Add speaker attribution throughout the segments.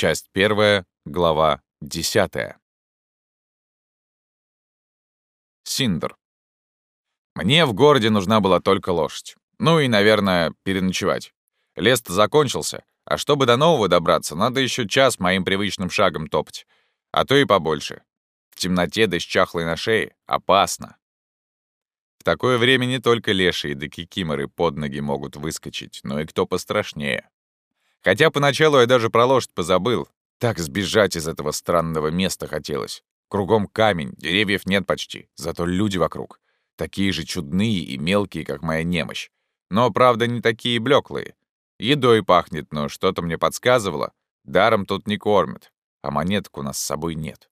Speaker 1: Часть первая, глава десятая. Синдер. Мне в городе нужна была только лошадь. Ну и, наверное, переночевать. Лес-то закончился, а чтобы до нового добраться, надо еще час моим привычным шагом топать. А то и побольше. В темноте да с чахлой на шее опасно. В такое время не только лешие да кикиморы под ноги могут выскочить, но и кто пострашнее. Хотя поначалу я даже про лошадь позабыл. Так сбежать из этого странного места хотелось. Кругом камень, деревьев нет почти, зато люди вокруг. Такие же чудные и мелкие, как моя немощь. Но, правда, не такие блеклые. Едой пахнет, но что-то мне подсказывало. Даром тут не кормят, а монеток у нас с собой нет.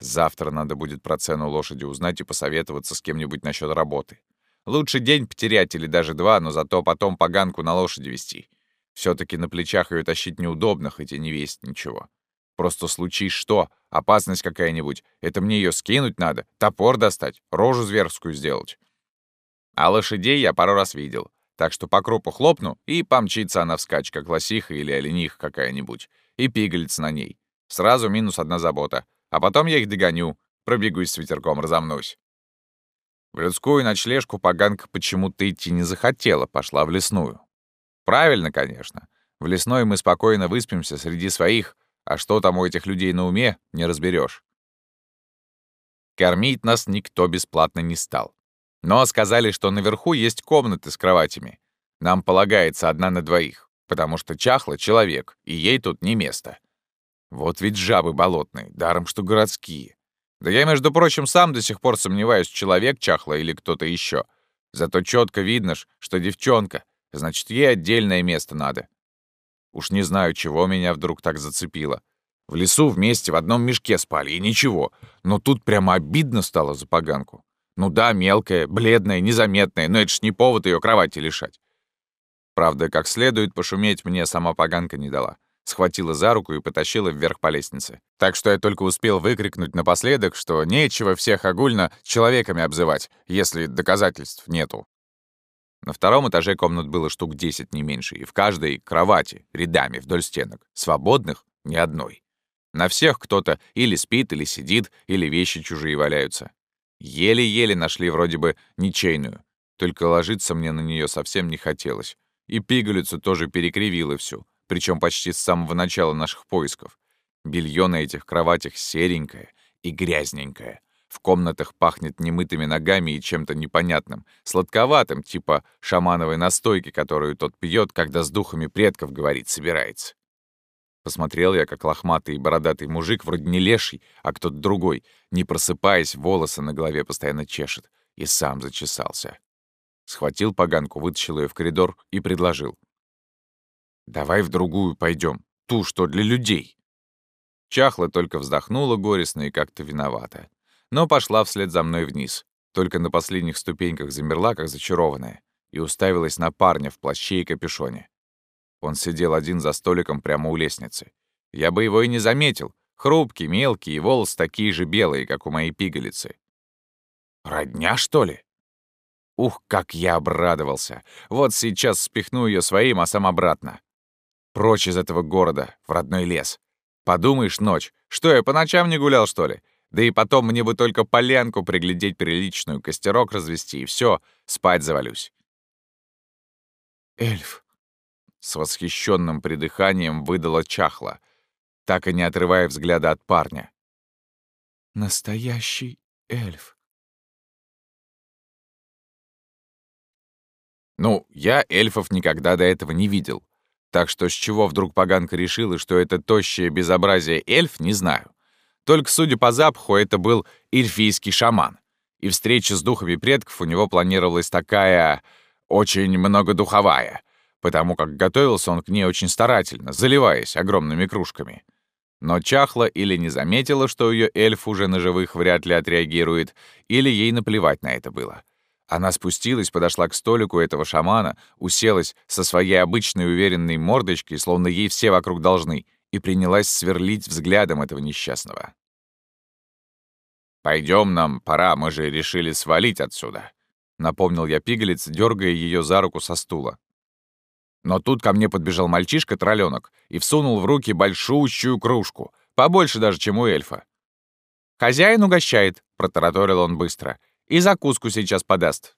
Speaker 1: Завтра надо будет про цену лошади узнать и посоветоваться с кем-нибудь насчет работы. Лучше день потерять или даже два, но зато потом поганку на лошади вести. Все таки на плечах ее тащить неудобно, хоть и не весит ничего. Просто случись что, опасность какая-нибудь, это мне ее скинуть надо, топор достать, рожу зверскую сделать. А лошадей я пару раз видел, так что по крупу хлопну, и помчится она вскачь, как лосиха или олениха какая-нибудь, и пигалец на ней. Сразу минус одна забота. А потом я их догоню, пробегусь с ветерком, разомнусь. В людскую ночлежку поганка почему-то идти не захотела, пошла в лесную. Правильно, конечно. В лесной мы спокойно выспимся среди своих, а что там у этих людей на уме, не разберешь. Кормить нас никто бесплатно не стал. Но сказали, что наверху есть комнаты с кроватями. Нам полагается одна на двоих, потому что чахло человек, и ей тут не место. Вот ведь жабы болотные, даром что городские. Да я, между прочим, сам до сих пор сомневаюсь, человек чахло или кто-то еще. Зато четко видно ж, что девчонка, значит, ей отдельное место надо. Уж не знаю, чего меня вдруг так зацепило. В лесу вместе в одном мешке спали, и ничего. Но тут прямо обидно стало за поганку. Ну да, мелкая, бледная, незаметная, но это ж не повод ее кровати лишать. Правда, как следует пошуметь мне сама поганка не дала. Схватила за руку и потащила вверх по лестнице. Так что я только успел выкрикнуть напоследок, что нечего всех огульно человеками обзывать, если доказательств нету. На втором этаже комнат было штук 10, не меньше, и в каждой кровати, рядами вдоль стенок, свободных — ни одной. На всех кто-то или спит, или сидит, или вещи чужие валяются. Еле-еле нашли вроде бы ничейную, только ложиться мне на нее совсем не хотелось. И пигалицу тоже перекривило всю, причем почти с самого начала наших поисков. Белье на этих кроватях серенькое и грязненькое. В комнатах пахнет немытыми ногами и чем-то непонятным, сладковатым, типа шамановой настойки, которую тот пьет, когда с духами предков говорить собирается. Посмотрел я, как лохматый и бородатый мужик, вроде не леший, а кто-то другой, не просыпаясь, волосы на голове постоянно чешет, и сам зачесался. Схватил поганку, вытащил ее в коридор и предложил. «Давай в другую пойдем, ту, что для людей». Чахла только вздохнула горестно и как-то виновата. Но пошла вслед за мной вниз. Только на последних ступеньках замерла, как зачарованная, и уставилась на парня в плаще и капюшоне. Он сидел один за столиком прямо у лестницы. Я бы его и не заметил. Хрупкий, мелкий, и волосы такие же белые, как у моей пигалицы. «Родня, что ли?» Ух, как я обрадовался. Вот сейчас спихну ее своим, а сам обратно. Прочь из этого города, в родной лес. Подумаешь, ночь. Что, я по ночам не гулял, что ли? Да и потом мне бы только полянку приглядеть приличную, костерок развести, и все, спать завалюсь. «Эльф», с восхищенным придыханием выдала чахла, так и не отрывая взгляда от парня. «Настоящий эльф». Ну, я эльфов никогда до этого не видел. Так что с чего вдруг поганка решила, что это тощее безобразие эльф, не знаю. Только, судя по запаху, это был эльфийский шаман. И встреча с духами предков у него планировалась такая... очень многодуховая потому как готовился он к ней очень старательно, заливаясь огромными кружками. Но чахла или не заметила, что ее эльф уже на живых вряд ли отреагирует, или ей наплевать на это было. Она спустилась, подошла к столику этого шамана, уселась со своей обычной уверенной мордочкой, словно ей все вокруг должны, и принялась сверлить взглядом этого несчастного. Пойдем нам, пора, мы же решили свалить отсюда», — напомнил я пигалец, дергая ее за руку со стула. Но тут ко мне подбежал мальчишка-троллёнок и всунул в руки большущую кружку, побольше даже, чем у эльфа. «Хозяин угощает», — протараторил он быстро, — «и закуску сейчас подаст».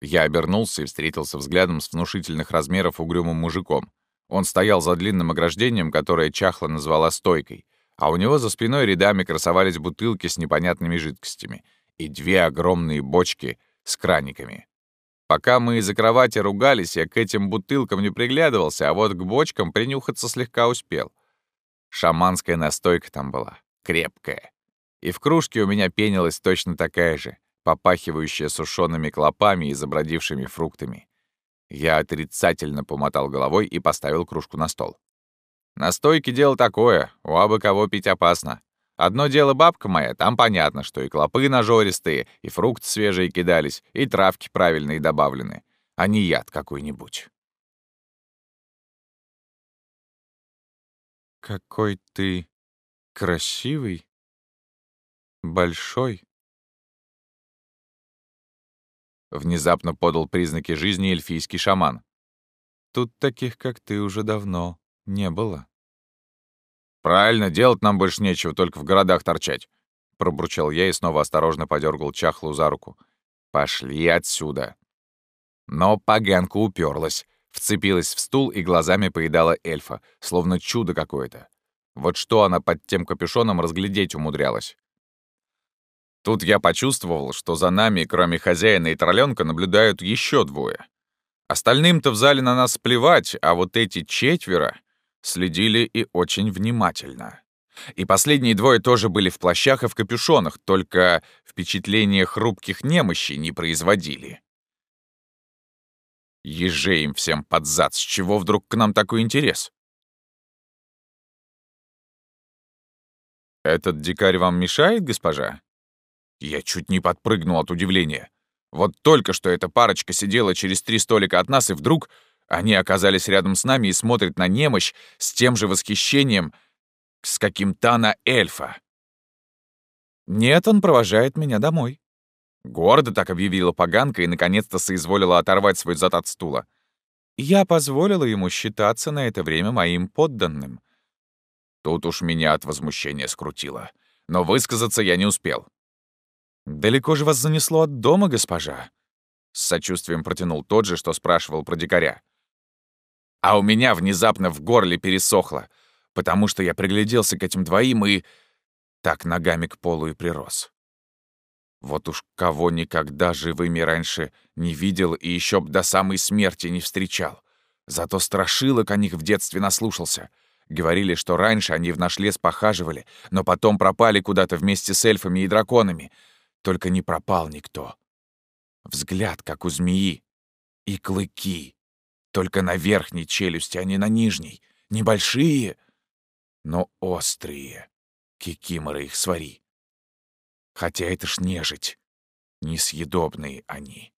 Speaker 1: Я обернулся и встретился взглядом с внушительных размеров угрюмым мужиком. Он стоял за длинным ограждением, которое Чахла назвала стойкой, а у него за спиной рядами красовались бутылки с непонятными жидкостями и две огромные бочки с краниками. Пока мы из-за кровати ругались, я к этим бутылкам не приглядывался, а вот к бочкам принюхаться слегка успел. Шаманская настойка там была, крепкая. И в кружке у меня пенилась точно такая же, попахивающая сушеными клопами и забродившими фруктами. Я отрицательно помотал головой и поставил кружку на стол. Настойки дело такое, у абы кого пить опасно. Одно дело бабка моя, там понятно, что и клопы нажористые, и фрукты свежие кидались, и травки правильные добавлены, а не яд какой-нибудь. «Какой ты красивый, большой», Внезапно подал признаки жизни эльфийский шаман. «Тут таких, как ты, уже давно не было». «Правильно, делать нам больше нечего, только в городах торчать», — пробурчал я и снова осторожно подергал чахлу за руку. «Пошли отсюда». Но поганка уперлась, вцепилась в стул и глазами поедала эльфа, словно чудо какое-то. Вот что она под тем капюшоном разглядеть умудрялась. Тут я почувствовал, что за нами, кроме хозяина и тролленка, наблюдают еще двое. Остальным-то в зале на нас плевать, а вот эти четверо следили и очень внимательно. И последние двое тоже были в плащах и в капюшонах, только впечатление хрупких немощей не производили. Ежей им всем под зад, с чего вдруг к нам такой интерес? «Этот дикарь вам мешает, госпожа?» Я чуть не подпрыгнул от удивления. Вот только что эта парочка сидела через три столика от нас, и вдруг они оказались рядом с нами и смотрят на немощь с тем же восхищением, с каким та на эльфа. «Нет, он провожает меня домой». Гордо так объявила поганка и наконец-то соизволила оторвать свой зад от стула. Я позволила ему считаться на это время моим подданным. Тут уж меня от возмущения скрутило. Но высказаться я не успел. «Далеко же вас занесло от дома, госпожа?» С сочувствием протянул тот же, что спрашивал про дикаря. А у меня внезапно в горле пересохло, потому что я пригляделся к этим двоим и так ногами к полу и прирос. Вот уж кого никогда живыми раньше не видел и еще б до самой смерти не встречал. Зато страшилок о них в детстве наслушался. Говорили, что раньше они в наш лес похаживали, но потом пропали куда-то вместе с эльфами и драконами. Только не пропал никто. Взгляд, как у змеи. И клыки. Только на верхней челюсти, а не на нижней. Небольшие, но острые. Кикиморы их свари. Хотя это ж нежить. Несъедобные они.